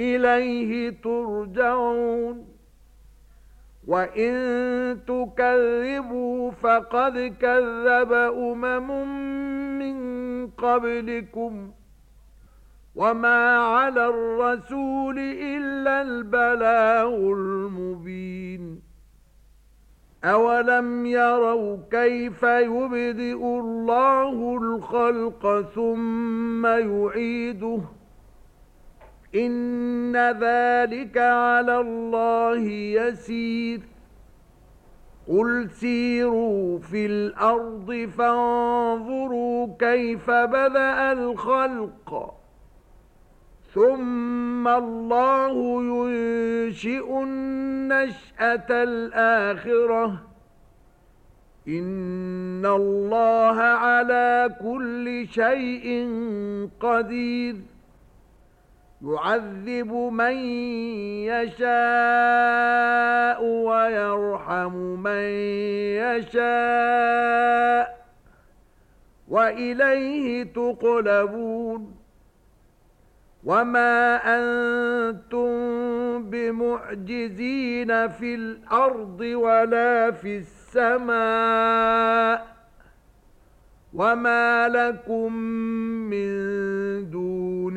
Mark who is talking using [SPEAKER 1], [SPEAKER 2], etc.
[SPEAKER 1] إليه ترجعون. وإن تكذبوا فقد كذب أمم من قبلكم. وما على الرسول إلا البلاغ المبين. أَوَلَمْ يَرَوْا كَيْفَ يُبْدِئُ اللَّهُ الْخَلْقَ ثُمَّ يُعِيدُهُ؟ ان ذلك على الله يسير. قل سيروا في الأرض فانظروا كيف بدا الخلق. ثم الله ينشئ النشأة الآخرة. إن الله على كل شيء قدير. يعذب من يشاء ويرحم من يشاء وإليه تقلبون وما أنتم بمعجزين في الأرض ولا في السماء وما لكم من دون